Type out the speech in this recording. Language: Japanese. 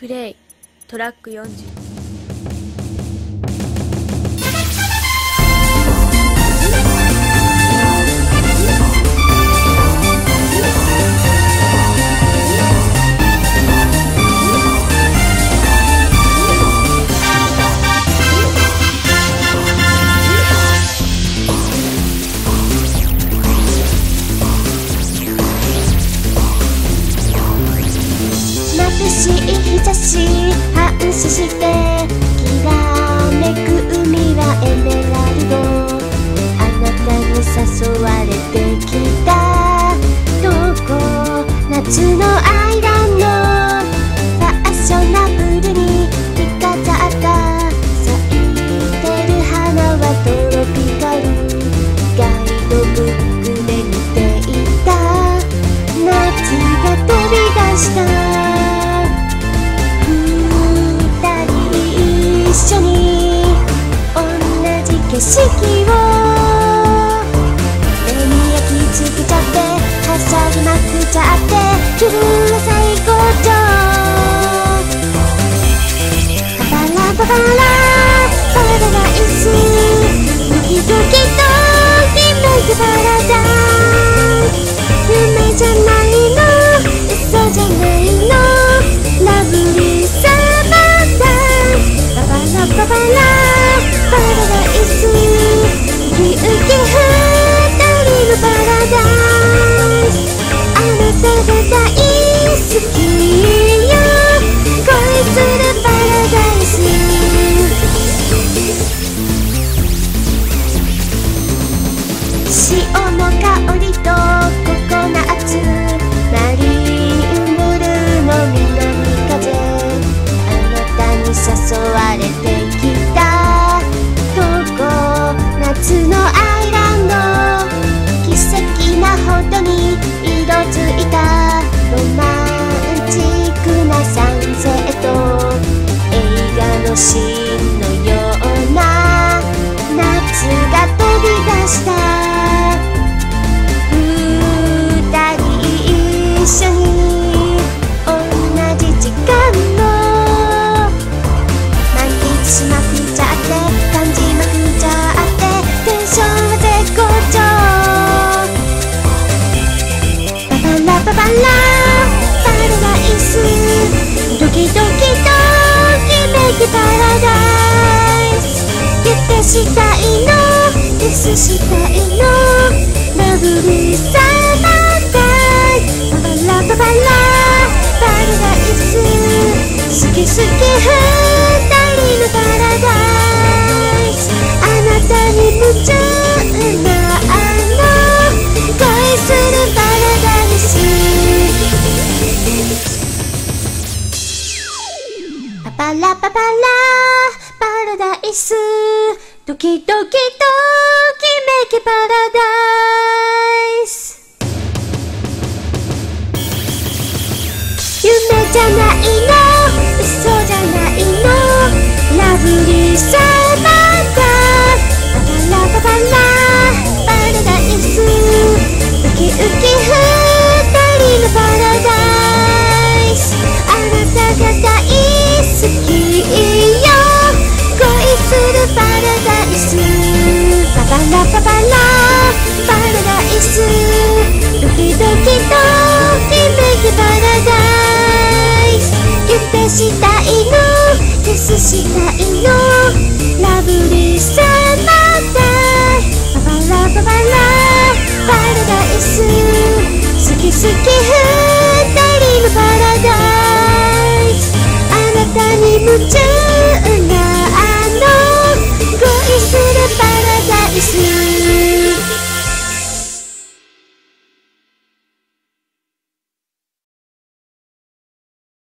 プレイトラック40 있을 때 始まっちゃって自分は最高潮。パパラパパラ assim. like てしたいの。キスしたいの。ラブリーさパラパパラパラダイスドキドキドキメキパラダイス夢じゃないスドキドキドキドキパラダイスゲッたしたいのキスしたいのラブリーサマータイパパラパパラパラダイス好き好き二人のパラダイスあなたに夢中